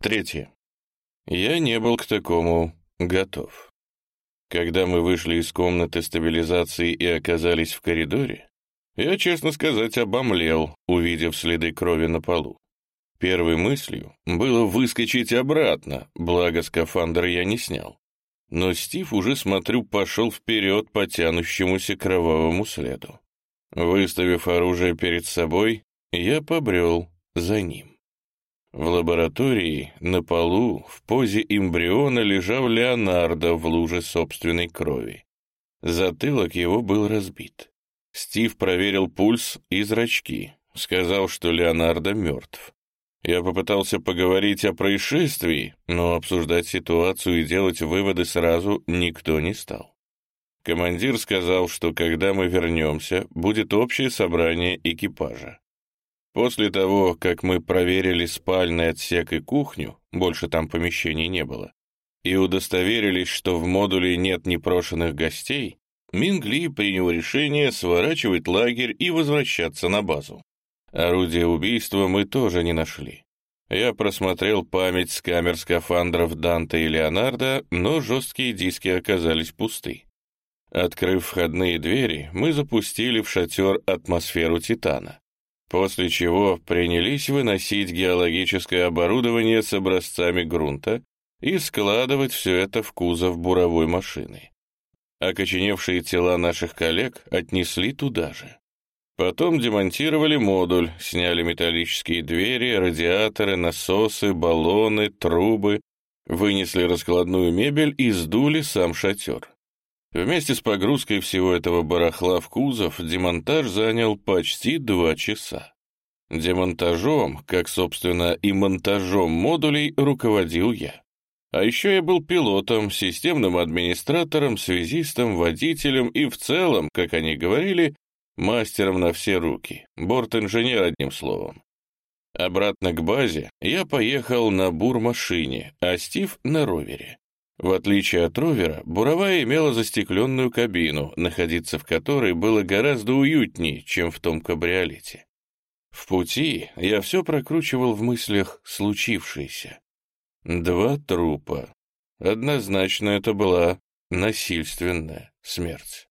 Третье. Я не был к такому готов. Когда мы вышли из комнаты стабилизации и оказались в коридоре, я, честно сказать, обомлел, увидев следы крови на полу. Первой мыслью было выскочить обратно, благо скафандр я не снял. Но Стив уже, смотрю, пошел вперед по тянущемуся кровавому следу. Выставив оружие перед собой, я побрел за ним. В лаборатории на полу в позе эмбриона лежал Леонардо в луже собственной крови. Затылок его был разбит. Стив проверил пульс и зрачки, сказал, что Леонардо мертв. Я попытался поговорить о происшествии, но обсуждать ситуацию и делать выводы сразу никто не стал. Командир сказал, что когда мы вернемся, будет общее собрание экипажа. После того, как мы проверили спальный отсек и кухню, больше там помещений не было, и удостоверились, что в модуле нет непрошенных гостей, Мингли принял решение сворачивать лагерь и возвращаться на базу. Орудие убийства мы тоже не нашли. Я просмотрел память с камер скафандров Данте и Леонардо, но жесткие диски оказались пусты. Открыв входные двери, мы запустили в шатер атмосферу Титана после чего принялись выносить геологическое оборудование с образцами грунта и складывать все это в кузов буровой машины. Окоченевшие тела наших коллег отнесли туда же. Потом демонтировали модуль, сняли металлические двери, радиаторы, насосы, баллоны, трубы, вынесли раскладную мебель и сдули сам шатер. Вместе с погрузкой всего этого барахла в кузов демонтаж занял почти два часа. Демонтажом, как, собственно, и монтажом модулей, руководил я. А еще я был пилотом, системным администратором, связистом, водителем и в целом, как они говорили, мастером на все руки, борт-инженер одним словом. Обратно к базе я поехал на бур-машине, а Стив — на ровере. В отличие от ровера, буровая имела застекленную кабину, находиться в которой было гораздо уютнее, чем в том кабриолете. В пути я все прокручивал в мыслях случившееся. Два трупа. Однозначно это была насильственная смерть.